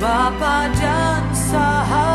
Bapa dan sahabat.